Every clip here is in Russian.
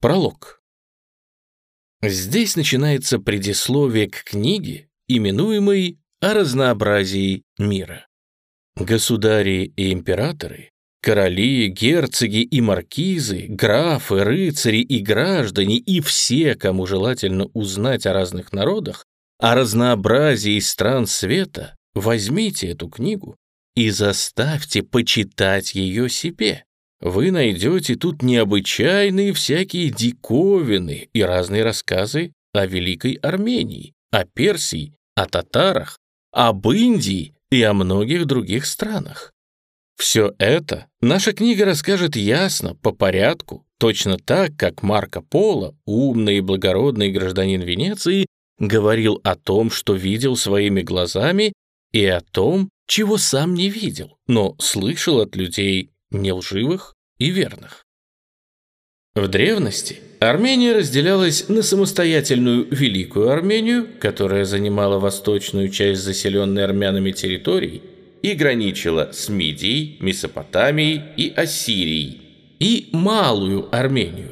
Пролог. Здесь начинается предисловие к книге, именуемой «О разнообразии мира». Государи и императоры, короли, герцоги и маркизы, графы, рыцари и граждане и все, кому желательно узнать о разных народах, о разнообразии стран света, возьмите эту книгу и заставьте почитать ее себе вы найдете тут необычайные всякие диковины и разные рассказы о Великой Армении, о Персии, о татарах, об Индии и о многих других странах. Все это наша книга расскажет ясно, по порядку, точно так, как Марко Поло, умный и благородный гражданин Венеции, говорил о том, что видел своими глазами, и о том, чего сам не видел, но слышал от людей нелживых и верных. В древности Армения разделялась на самостоятельную Великую Армению, которая занимала восточную часть заселенной армянами территории и граничила с Мидией, Месопотамией и Ассирией, и Малую Армению,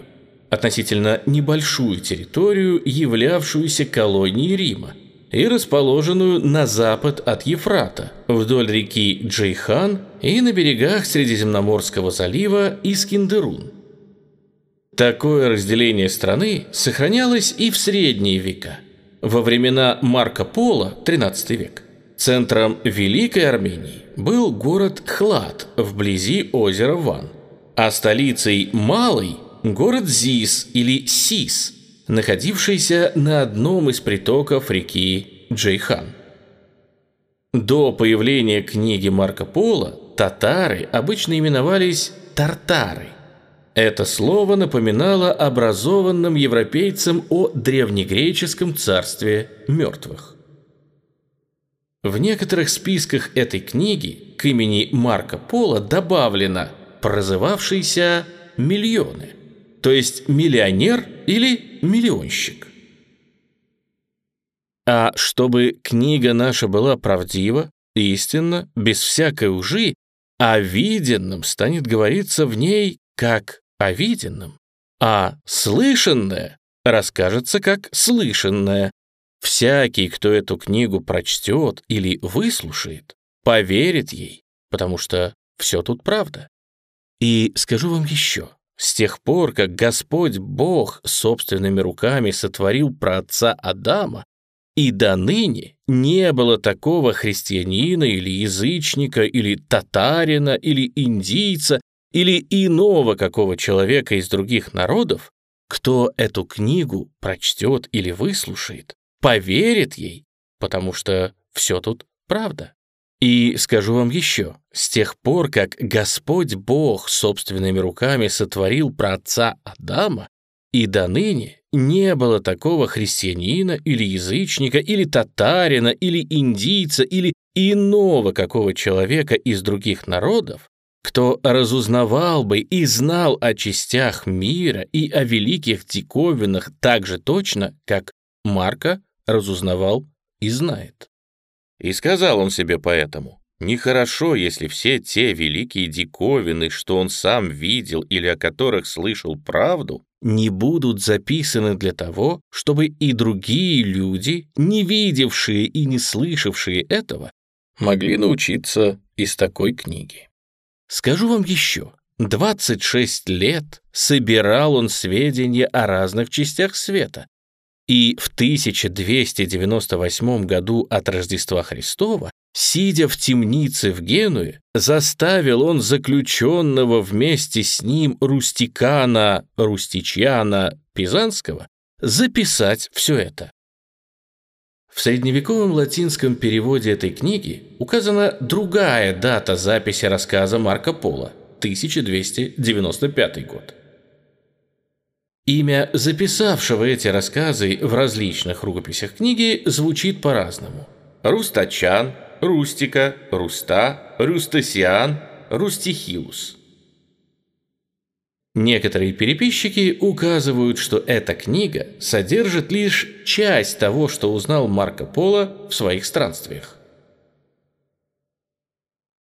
относительно небольшую территорию, являвшуюся колонией Рима, и расположенную на запад от Ефрата, вдоль реки Джейхан и на берегах Средиземноморского залива Искендерун. Такое разделение страны сохранялось и в средние века. Во времена Марко Поло, 13 век, центром Великой Армении был город Хлад вблизи озера Ван, а столицей Малой – город Зис или Сис – находившийся на одном из притоков реки Джейхан. До появления книги Марко Поло татары обычно именовались тартары. Это слово напоминало образованным европейцам о древнегреческом царстве мертвых. В некоторых списках этой книги к имени Марко Поло добавлено прозывавшийся «миллионы», то есть миллионер или миллионщик. А чтобы книга наша была правдива, истинна, без всякой лжи, о виденном станет говориться в ней как о виденном, а слышанное расскажется как слышанное. Всякий, кто эту книгу прочтет или выслушает, поверит ей, потому что все тут правда. И скажу вам еще, с тех пор, как Господь Бог собственными руками сотворил праотца Адама, и до ныне не было такого христианина или язычника, или татарина, или индийца, или иного какого человека из других народов, кто эту книгу прочтет или выслушает, поверит ей, потому что все тут правда. И скажу вам еще, с тех пор, как Господь Бог собственными руками сотворил праотца Адама, и до ныне не было такого христианина или язычника, или татарина, или индийца, или иного какого человека из других народов, кто разузнавал бы и знал о частях мира и о великих диковинах так же точно, как Марка разузнавал и знает. И сказал он себе поэтому, нехорошо, если все те великие диковины, что он сам видел или о которых слышал правду, не будут записаны для того, чтобы и другие люди, не видевшие и не слышавшие этого, могли научиться из такой книги. Скажу вам еще, 26 лет собирал он сведения о разных частях света, и в 1298 году от Рождества Христова, сидя в темнице в Генуе, заставил он заключенного вместе с ним Рустикана, Рустичьяна Пизанского записать все это. В средневековом латинском переводе этой книги указана другая дата записи рассказа Марко Поло – 1295 год. Имя записавшего эти рассказы в различных рукописях книги звучит по-разному. Рустачан, Рустика, Руста, Рустасиан, Рустихиус. Некоторые переписчики указывают, что эта книга содержит лишь часть того, что узнал Марко Поло в своих странствиях.